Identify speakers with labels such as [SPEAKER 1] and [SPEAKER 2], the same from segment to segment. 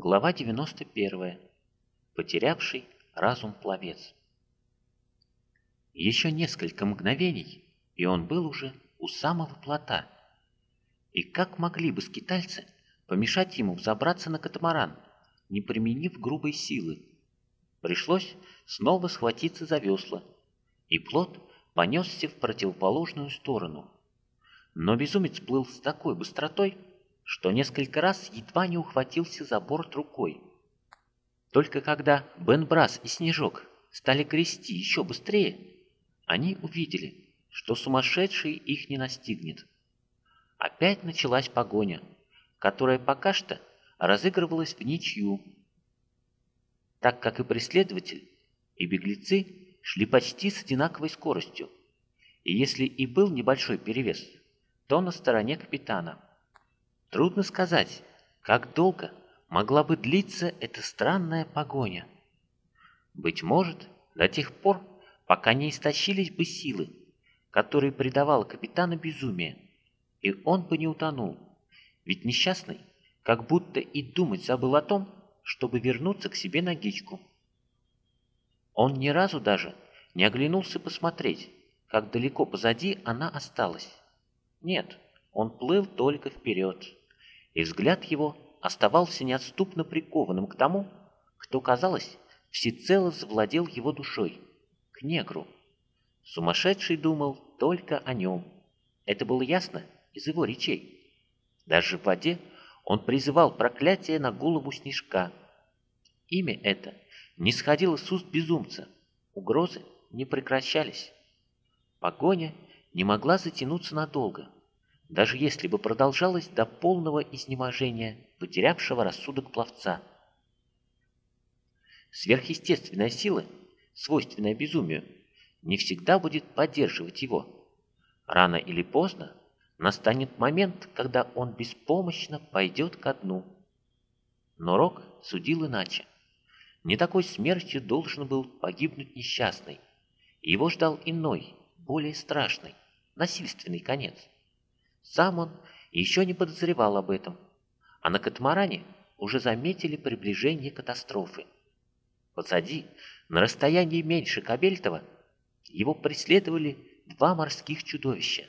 [SPEAKER 1] Глава 91. Потерявший разум пловец. Еще несколько мгновений, и он был уже у самого плота. И как могли бы скитальцы помешать ему взобраться на катамаран, не применив грубой силы? Пришлось снова схватиться за весла, и плот понесся в противоположную сторону. Но безумец плыл с такой быстротой, что несколько раз едва не ухватился за борт рукой. Только когда Бен Брас и Снежок стали грести еще быстрее, они увидели, что сумасшедший их не настигнет. Опять началась погоня, которая пока что разыгрывалась в ничью, так как и преследователь, и беглецы шли почти с одинаковой скоростью, и если и был небольшой перевес, то на стороне капитана – Трудно сказать, как долго могла бы длиться эта странная погоня. Быть может, до тех пор, пока не истощились бы силы, которые придавало капитану безумие, и он бы не утонул, ведь несчастный как будто и думать забыл о том, чтобы вернуться к себе на гичку. Он ни разу даже не оглянулся посмотреть, как далеко позади она осталась. Нет, он плыл только вперед и взгляд его оставался неотступно прикованным к тому, кто, казалось, всецело завладел его душой, к негру. Сумасшедший думал только о нем. Это было ясно из его речей. Даже в воде он призывал проклятие на голову снежка. Имя это не сходило с уст безумца, угрозы не прекращались. Погоня не могла затянуться надолго даже если бы продолжалось до полного изнеможения потерявшего рассудок пловца. Сверхъестественная сила, свойственная безумию, не всегда будет поддерживать его. Рано или поздно настанет момент, когда он беспомощно пойдет ко дну. Но Рок судил иначе. Не такой смертью должен был погибнуть несчастный. Его ждал иной, более страшный, насильственный конец. Сам он еще не подозревал об этом, а на катамаране уже заметили приближение катастрофы. Позади, на расстоянии меньше Кабельтова, его преследовали два морских чудовища.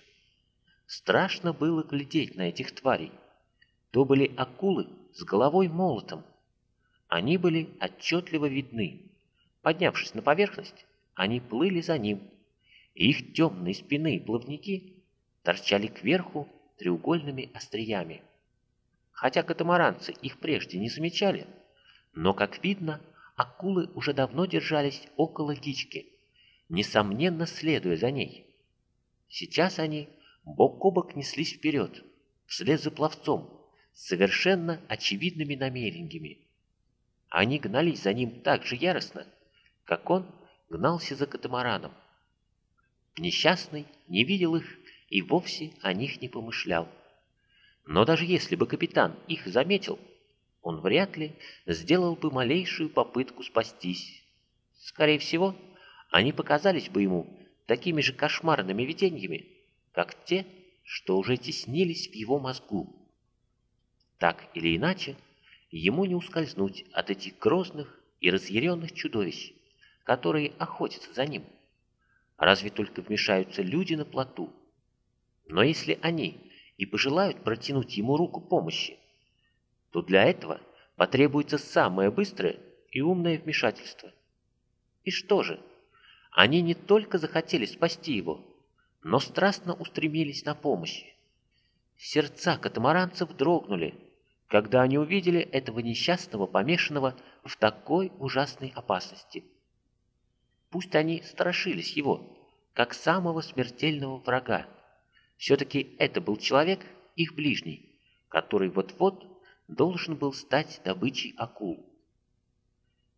[SPEAKER 1] Страшно было глядеть на этих тварей. То были акулы с головой молотом. Они были отчетливо видны. Поднявшись на поверхность, они плыли за ним, и их темные спины плавники торчали кверху треугольными остриями. Хотя катамаранцы их прежде не замечали, но, как видно, акулы уже давно держались около гички, несомненно следуя за ней. Сейчас они бок о бок неслись вперед, вслед за пловцом, с совершенно очевидными намерениями. Они гнались за ним так же яростно, как он гнался за катамараном. Несчастный не видел их и вовсе о них не помышлял. Но даже если бы капитан их заметил, он вряд ли сделал бы малейшую попытку спастись. Скорее всего, они показались бы ему такими же кошмарными видениями, как те, что уже теснились в его мозгу. Так или иначе, ему не ускользнуть от этих грозных и разъяренных чудовищ, которые охотятся за ним. Разве только вмешаются люди на плоту, но если они и пожелают протянуть ему руку помощи, то для этого потребуется самое быстрое и умное вмешательство. И что же? Они не только захотели спасти его, но страстно устремились на помощь. Сердца катамаранцев дрогнули, когда они увидели этого несчастного помешанного в такой ужасной опасности. Пусть они страшились его, как самого смертельного врага, все-таки это был человек, их ближний, который вот-вот должен был стать добычей акул.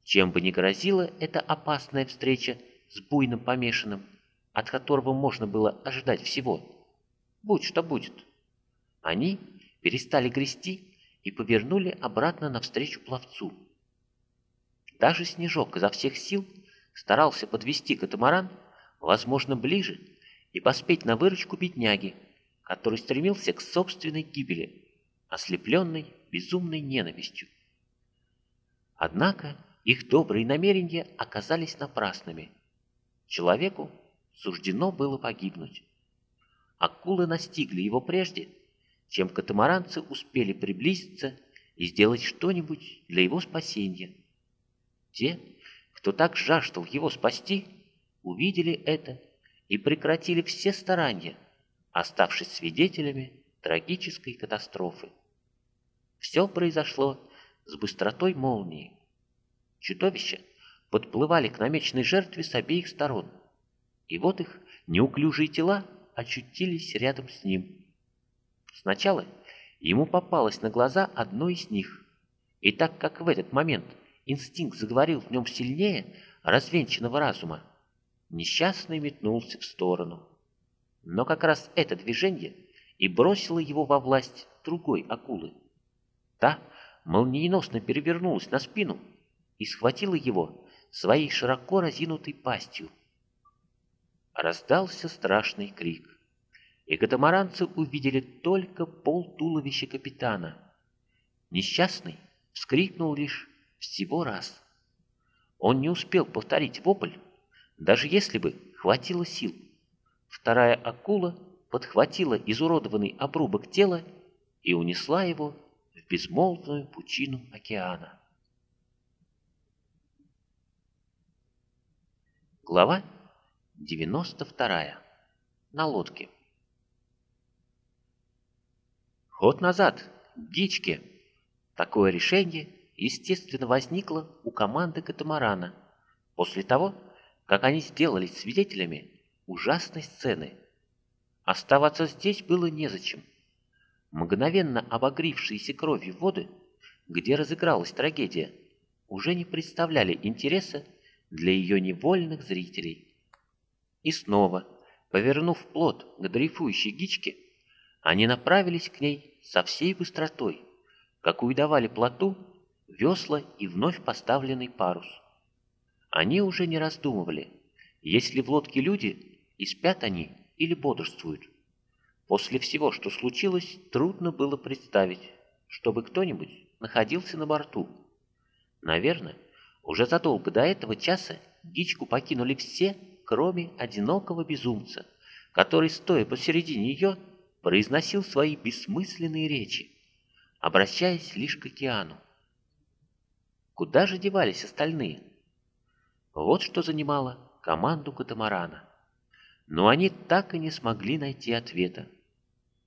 [SPEAKER 1] Чем бы ни грозила эта опасная встреча с буйным помешанным, от которого можно было ожидать всего, будь что будет, они перестали грести и повернули обратно навстречу пловцу. Даже Снежок изо всех сил старался подвести катамаран, возможно, ближе и поспеть на выручку бедняги, который стремился к собственной гибели, ослепленной безумной ненавистью. Однако их добрые намерения оказались напрасными. Человеку суждено было погибнуть. Акулы настигли его прежде, чем катамаранцы успели приблизиться и сделать что-нибудь для его спасения. Те, кто так жаждал его спасти, увидели это и прекратили все старания, оставшись свидетелями трагической катастрофы. Все произошло с быстротой молнии. Чудовища подплывали к намеченной жертве с обеих сторон, и вот их неуклюжие тела очутились рядом с ним. Сначала ему попалось на глаза одно из них, и так как в этот момент инстинкт заговорил в нем сильнее развенчанного разума, несчастный метнулся в сторону. Но как раз это движение и бросило его во власть другой акулы. Та молниеносно перевернулась на спину и схватила его своей широко разинутой пастью. Раздался страшный крик, и катамаранцы увидели только пол туловища капитана. Несчастный вскрикнул лишь всего раз. Он не успел повторить вопль, даже если бы хватило сил. Вторая акула подхватила изуродованный обрубок тела и унесла его в безмолвную пучину океана. Глава 92. На лодке. Ход назад, дички! Такое решение, естественно, возникло у команды катамарана после того, как они сделались свидетелями ужасной сцены. Оставаться здесь было незачем. Мгновенно обогрившиеся кровью воды, где разыгралась трагедия, уже не представляли интереса для ее невольных зрителей. И снова, повернув плот к дрейфующей гичке, они направились к ней со всей быстротой, какую давали плоту весла и вновь поставленный парус. Они уже не раздумывали, есть ли в лодке люди, и спят они или бодрствуют. После всего, что случилось, трудно было представить, чтобы кто-нибудь находился на борту. Наверное, уже задолго до этого часа дичку покинули все, кроме одинокого безумца, который, стоя посередине ее, произносил свои бессмысленные речи, обращаясь лишь к океану. Куда же девались остальные? Вот что занимало команду катамарана. Но они так и не смогли найти ответа.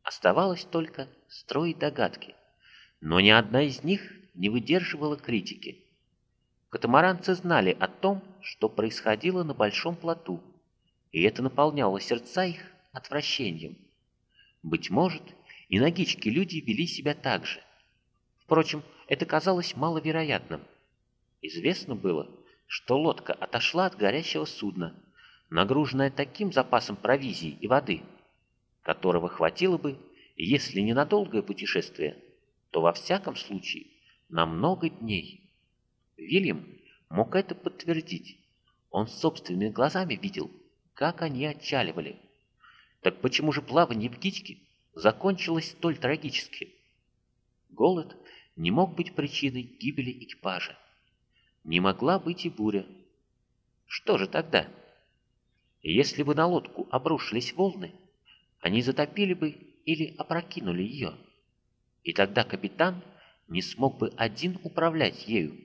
[SPEAKER 1] Оставалось только строить догадки, но ни одна из них не выдерживала критики. Катамаранцы знали о том, что происходило на большом плоту, и это наполняло сердца их отвращением. Быть может, и на гичке люди вели себя так же. Впрочем, это казалось маловероятным. Известно было, что лодка отошла от горящего судна, нагруженная таким запасом провизии и воды, которого хватило бы, если не на долгое путешествие, то во всяком случае на много дней. Вильям мог это подтвердить. Он собственными глазами видел, как они отчаливали. Так почему же плавание в Гитьке закончилось столь трагически? Голод не мог быть причиной гибели экипажа. Не могла быть и буря. Что же тогда? Если бы на лодку обрушились волны, они затопили бы или опрокинули ее. И тогда капитан не смог бы один управлять ею.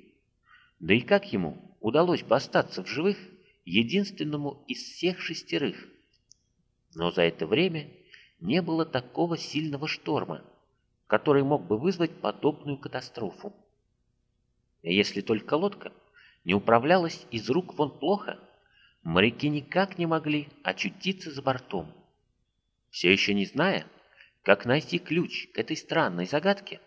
[SPEAKER 1] Да и как ему удалось бы остаться в живых единственному из всех шестерых? Но за это время не было такого сильного шторма, который мог бы вызвать подобную катастрофу. Если только лодка не управлялась из рук вон плохо, моряки никак не могли очутиться за бортом. Все еще не зная, как найти ключ к этой странной загадке,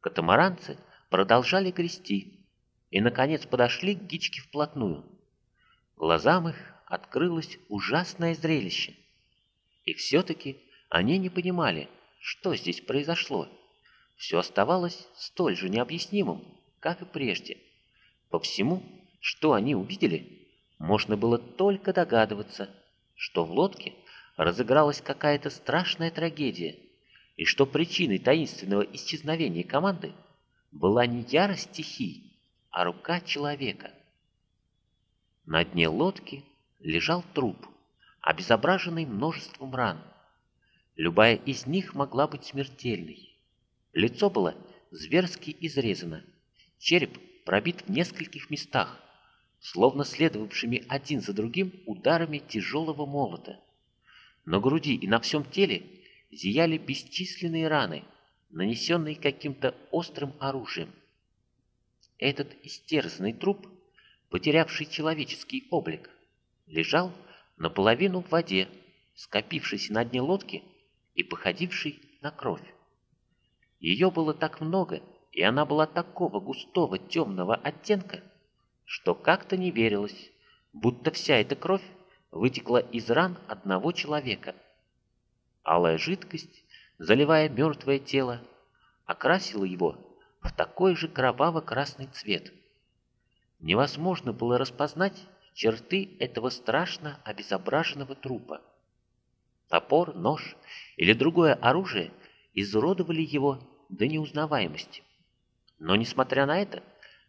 [SPEAKER 1] катамаранцы продолжали грести и, наконец, подошли к гичке вплотную. Глазам их открылось ужасное зрелище. И все-таки они не понимали, что здесь произошло. Все оставалось столь же необъяснимым, как и прежде. По всему, что они увидели, можно было только догадываться, что в лодке разыгралась какая-то страшная трагедия, и что причиной таинственного исчезновения команды была не ярость стихий, а рука человека. На дне лодки лежал труп, обезображенный множеством ран. Любая из них могла быть смертельной. Лицо было зверски изрезано, череп пробит в нескольких местах, словно следовавшими один за другим ударами тяжелого молота. На груди и на всем теле зияли бесчисленные раны, нанесенные каким-то острым оружием. Этот истерзанный труп, потерявший человеческий облик, лежал наполовину в воде, скопившейся на дне лодки и походившей на кровь. Ее было так много, и она была такого густого темного оттенка, что как-то не верилось, будто вся эта кровь вытекла из ран одного человека. Алая жидкость, заливая мертвое тело, окрасила его в такой же кроваво-красный цвет. Невозможно было распознать черты этого страшно обезображенного трупа. Топор, нож или другое оружие изуродовали его до неузнаваемости. Но, несмотря на это,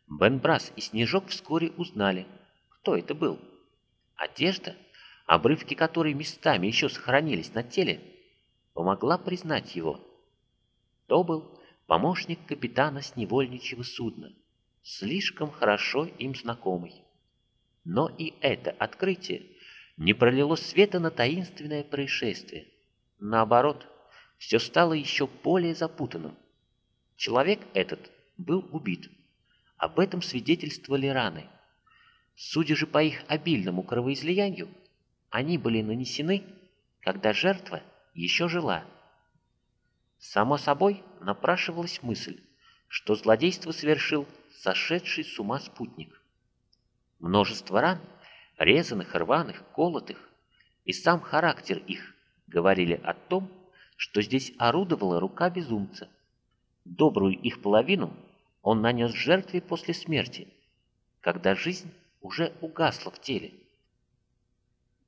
[SPEAKER 1] Бен Брас и Снежок вскоре узнали, кто это был. Одежда, обрывки которой местами еще сохранились на теле, помогла признать его. То был помощник капитана с невольничьего судна, слишком хорошо им знакомый. Но и это открытие не пролило света на таинственное происшествие. Наоборот, все стало еще более запутанным. Человек этот был убит. Об этом свидетельствовали раны. Судя же по их обильному кровоизлиянию, они были нанесены, когда жертва еще жила. Само собой напрашивалась мысль, что злодейство совершил сошедший с ума спутник. Множество ран, резаных, рваных, колотых, и сам характер их говорили о том, что здесь орудовала рука безумца. Добрую их половину он нанес жертве после смерти, когда жизнь уже угасла в теле.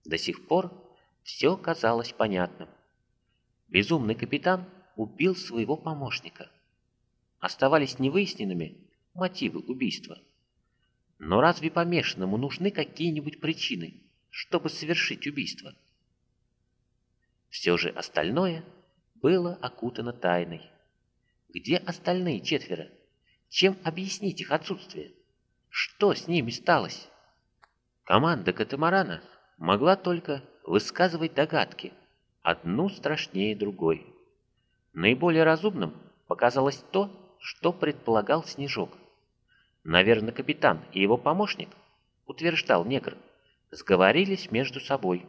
[SPEAKER 1] До сих пор все казалось понятным. Безумный капитан убил своего помощника. Оставались невыясненными мотивы убийства. Но разве помешанному нужны какие-нибудь причины, чтобы совершить убийство? Все же остальное было окутано тайной. Где остальные четверо? Чем объяснить их отсутствие? Что с ними сталось? Команда катамарана могла только высказывать догадки, одну страшнее другой. Наиболее разумным показалось то, что предполагал Снежок. Наверное, капитан и его помощник, утверждал негр, сговорились между собой.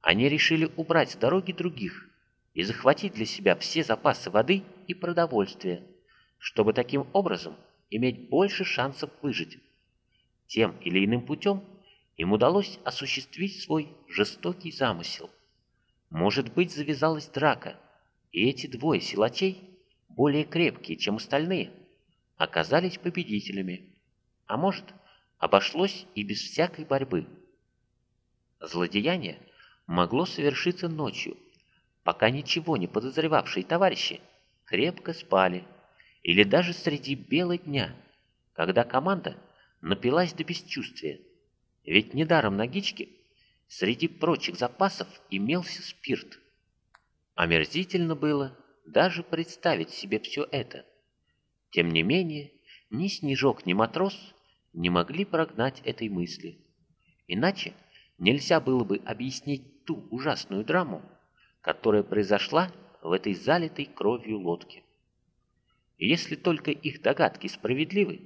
[SPEAKER 1] Они решили убрать с дороги других и захватить для себя все запасы воды и продовольствия, чтобы таким образом иметь больше шансов выжить. Тем или иным путем им удалось осуществить свой жестокий замысел. Может быть, завязалась драка, и эти двое силачей, более крепкие, чем остальные, оказались победителями. А может, обошлось и без всякой борьбы. Злодеяние могло совершиться ночью, пока ничего не подозревавшие товарищи крепко спали или даже среди бела дня, когда команда напилась до бесчувствия. Ведь недаром на гичке среди прочих запасов имелся спирт. Омерзительно было даже представить себе все это. Тем не менее, ни Снежок, ни Матрос не могли прогнать этой мысли. Иначе нельзя было бы объяснить ту ужасную драму, которая произошла в этой залитой кровью лодке. Если только их догадки справедливы,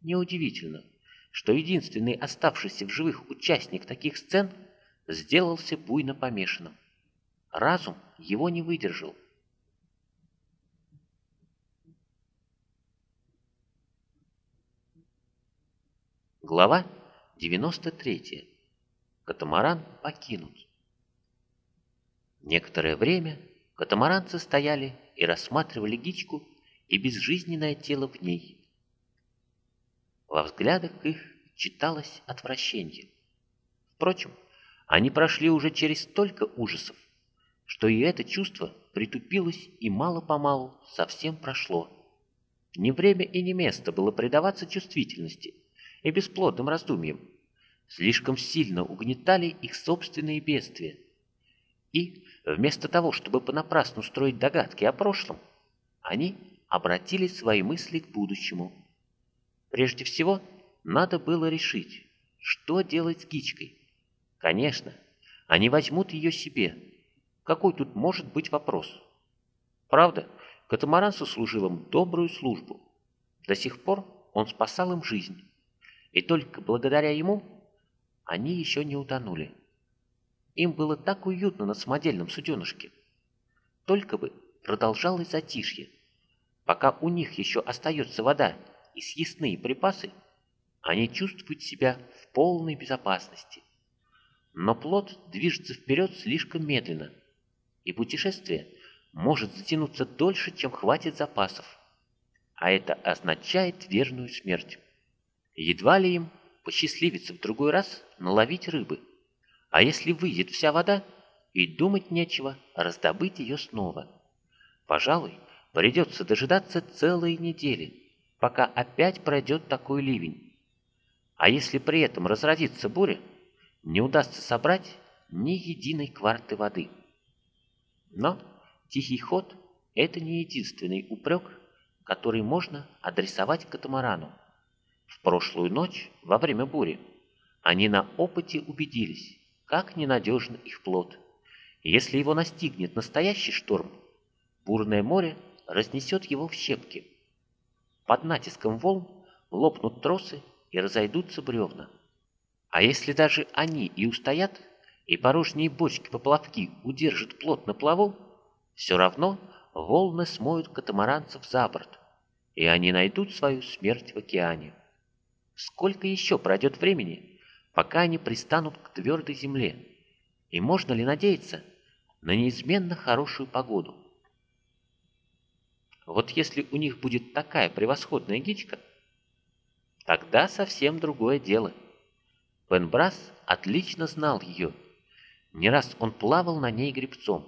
[SPEAKER 1] неудивительно, что единственный оставшийся в живых участник таких сцен сделался буйно помешанным. Разум его не выдержал. Глава 93. Катамаран покинут. Некоторое время катамаранцы стояли и рассматривали гичку и безжизненное тело в ней. Во взглядах их читалось отвращение. Впрочем, они прошли уже через столько ужасов, что и это чувство притупилось и мало-помалу совсем прошло. Не время и не место было предаваться чувствительности и бесплодным раздумьям. Слишком сильно угнетали их собственные бедствия. И, вместо того, чтобы понапрасну строить догадки о прошлом, они обратили свои мысли к будущему. Прежде всего, надо было решить, что делать с Гичкой. Конечно, они возьмут ее себе. Какой тут может быть вопрос? Правда, катамаран сослужил им добрую службу. До сих пор он спасал им жизнь. И только благодаря ему они еще не утонули. Им было так уютно на самодельном суденышке. Только бы продолжалось затишье. Пока у них еще остается вода и съестные припасы, они чувствуют себя в полной безопасности. Но плод движется вперед слишком медленно, и путешествие может затянуться дольше, чем хватит запасов. А это означает верную смерть. Едва ли им посчастливится в другой раз наловить рыбы. А если выйдет вся вода, и думать нечего раздобыть ее снова. Пожалуй, придется дожидаться целые недели, пока опять пройдет такой ливень. А если при этом разразится буря, не удастся собрать ни единой кварты воды. Но тихий ход – это не единственный упрек, который можно адресовать катамарану. В прошлую ночь, во время бури, они на опыте убедились, как ненадежен их плод. Если его настигнет настоящий шторм, бурное море разнесет его в щепки. Под натиском волн лопнут тросы и разойдутся бревна. А если даже они и устоят, и порожние бочки-поплавки удержат плот на плаву, все равно волны смоют катамаранцев за борт, и они найдут свою смерть в океане. Сколько еще пройдет времени, пока они пристанут к твердой земле? И можно ли надеяться на неизменно хорошую погоду? Вот если у них будет такая превосходная гичка, тогда совсем другое дело. Пенбрас отлично знал ее. Не раз он плавал на ней гребцом.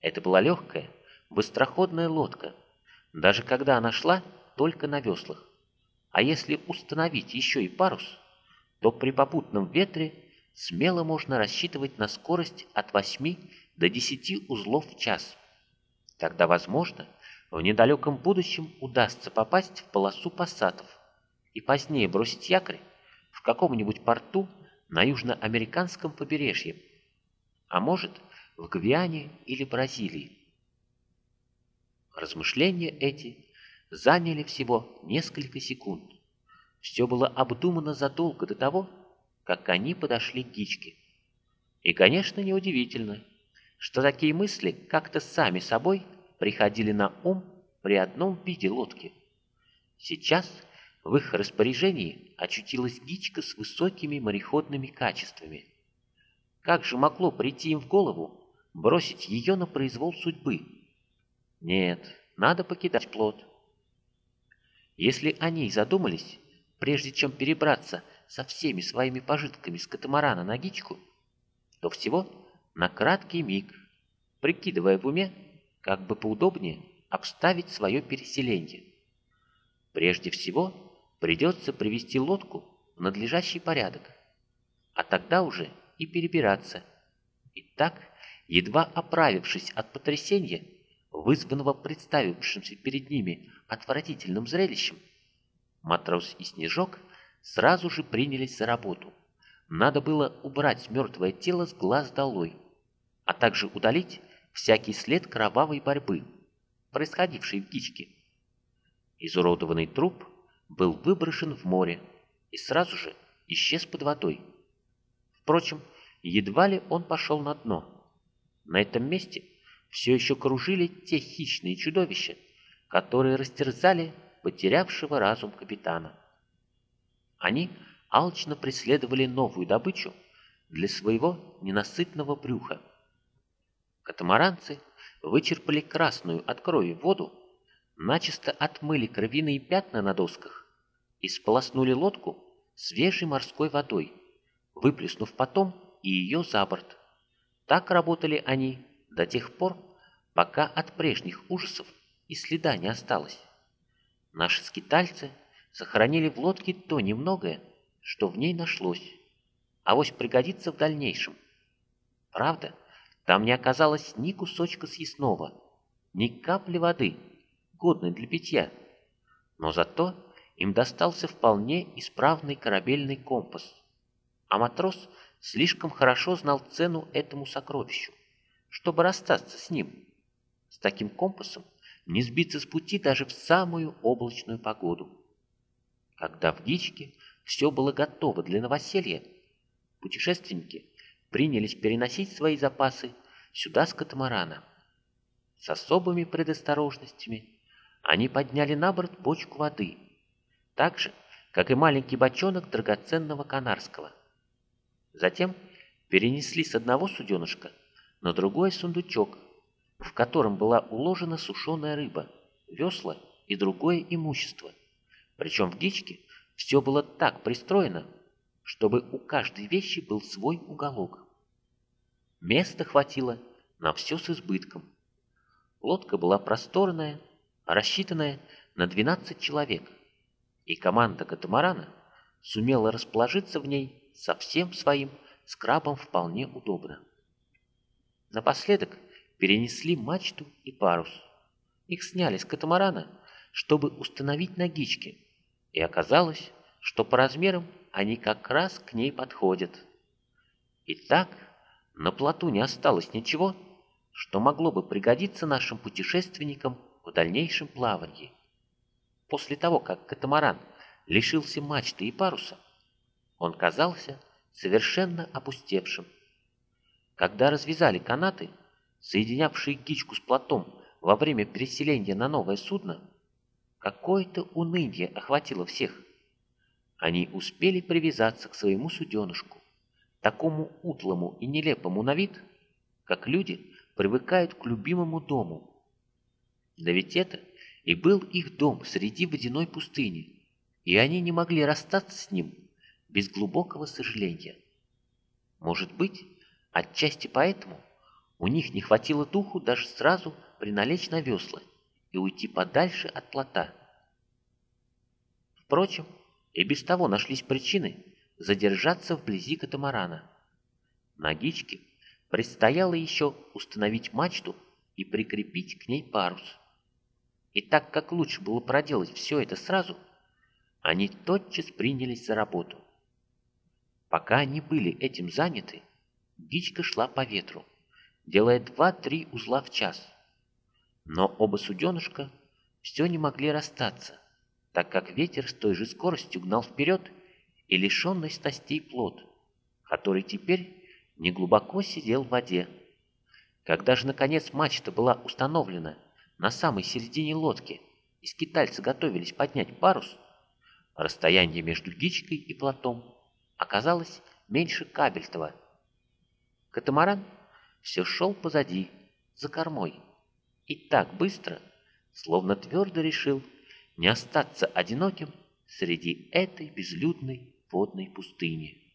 [SPEAKER 1] Это была легкая, быстроходная лодка, даже когда она шла только на веслах. А если установить еще и парус, то при попутном ветре смело можно рассчитывать на скорость от 8 до 10 узлов в час. Тогда, возможно, в недалеком будущем удастся попасть в полосу пассатов и позднее бросить якорь в каком-нибудь порту на южноамериканском побережье, а может, в Гвиане или Бразилии. Размышления эти заняли всего несколько секунд. Все было обдумано задолго до того, как они подошли к Гичке. И, конечно, неудивительно, что такие мысли как-то сами собой приходили на ум при одном виде лодки. Сейчас в их распоряжении очутилась Гичка с высокими мореходными качествами. Как же могло прийти им в голову бросить ее на произвол судьбы? Нет, надо покидать плод. Если они и задумались, прежде чем перебраться со всеми своими пожитками с катамарана на гичку, то всего на краткий миг, прикидывая в уме, как бы поудобнее обставить свое переселение. Прежде всего, придется привести лодку в надлежащий порядок, а тогда уже и перебираться. И так, едва оправившись от потрясения, вызванного представившимся перед ними отвратительным зрелищем, матрос и Снежок сразу же принялись за работу. Надо было убрать мертвое тело с глаз долой, а также удалить всякий след кровавой борьбы, происходившей в кичке. Изуродованный труп был выброшен в море и сразу же исчез под водой. Впрочем, едва ли он пошел на дно. На этом месте все еще кружили те хищные чудовища, которые растерзали потерявшего разум капитана. Они алчно преследовали новую добычу для своего ненасытного брюха. Катамаранцы вычерпали красную от крови воду, начисто отмыли кровяные пятна на досках и сполоснули лодку свежей морской водой, выплеснув потом и ее за борт. Так работали они до тех пор, пока от прежних ужасов и следа не осталось. наши скитальцы сохранили в лодке то немногое, что в ней нашлось, а вось пригодится в дальнейшем. Правда, там не оказалось ни кусочка съестного, ни капли воды, годной для питья, но зато им достался вполне исправный корабельный компас, а матрос слишком хорошо знал цену этому сокровищу, чтобы расстаться с ним. С таким компасом не сбиться с пути даже в самую облачную погоду. Когда в Гичке все было готово для новоселья, путешественники принялись переносить свои запасы сюда с катамарана. С особыми предосторожностями они подняли на борт бочку воды, так же, как и маленький бочонок драгоценного канарского. Затем перенесли с одного суденышка на другой сундучок, в котором была уложена сушеная рыба, весла и другое имущество. Причем в гичке все было так пристроено, чтобы у каждой вещи был свой уголок. Места хватило на все с избытком. Лодка была просторная, рассчитанная на 12 человек, и команда катамарана сумела расположиться в ней со всем своим скрабом вполне удобно. Напоследок перенесли мачту и парус. Их сняли с катамарана, чтобы установить на гичке, и оказалось, что по размерам они как раз к ней подходят. Итак, на плоту не осталось ничего, что могло бы пригодиться нашим путешественникам в дальнейшем плавании. После того, как катамаран лишился мачты и паруса, он казался совершенно опустевшим. Когда развязали канаты, соединявшие Гичку с плотом во время переселения на новое судно, какое-то уныние охватило всех. Они успели привязаться к своему суденышку, такому утлому и нелепому на вид, как люди привыкают к любимому дому. Да ведь это и был их дом среди водяной пустыни, и они не могли расстаться с ним без глубокого сожаления. Может быть, отчасти поэтому у них не хватило духу даже сразу приналечь на весла и уйти подальше от плота. Впрочем, и без того нашлись причины задержаться вблизи катамарана. На гичке предстояло еще установить мачту и прикрепить к ней парус. И так как лучше было проделать все это сразу, они тотчас принялись за работу. Пока они были этим заняты, гичка шла по ветру, делая два-три узла в час. Но оба суденышка все не могли расстаться, так как ветер с той же скоростью гнал вперед и лишенный стостей плод, который теперь неглубоко сидел в воде. Когда же, наконец, мачта была установлена на самой середине лодки, и скитальцы готовились поднять парус, расстояние между гичкой и плотом оказалось меньше кабельтова. Катамаран все шел позади, за кормой, и так быстро, словно твердо решил не остаться одиноким среди этой безлюдной водной пустыни.